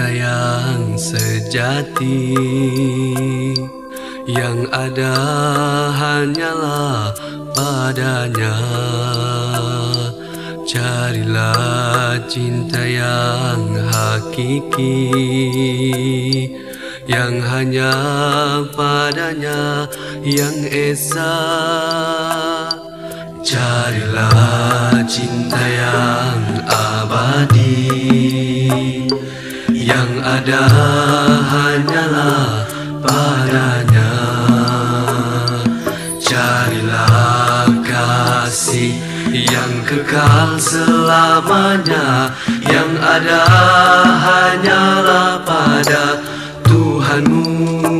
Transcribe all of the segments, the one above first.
cinta yang sejati. Yang ada hanyalah padanya. Carilah cinta yang hakiki. Yang hanya padanya yang esa. Carilah cinta yang ada hanyalah padanya. Carilah kasih yang kekal selamanya. Yang ada hanyalah pada Tuhanmu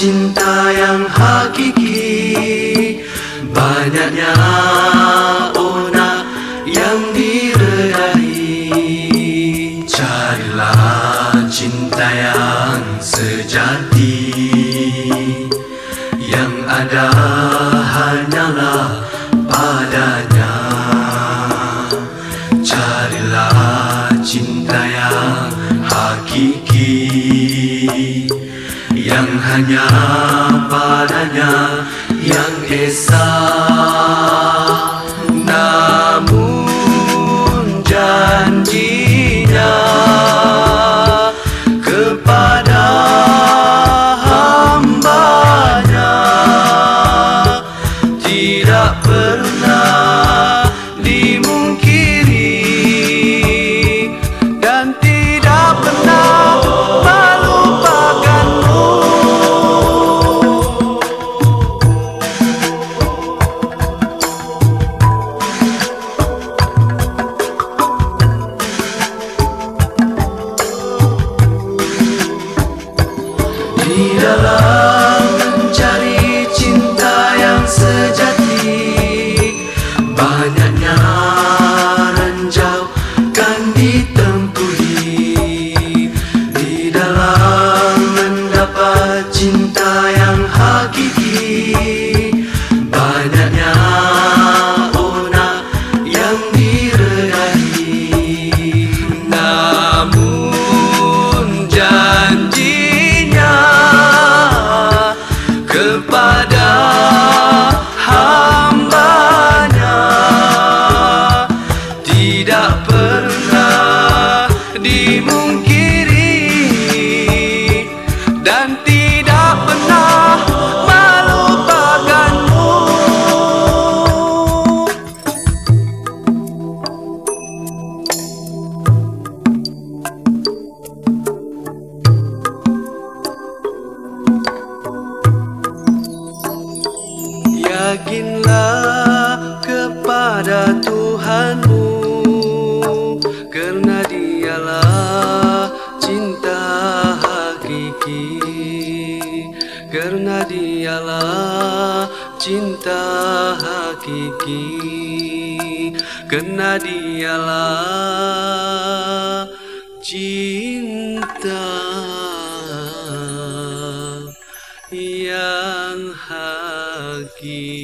cinta yang hakiki. Banyaknya ona yang diredai. Carilah cinta yang sejati Yang ada hanya padanya yang esa tidak pernah Kerana dialah cinta hakiki. Kerana dialah cinta yang hakiki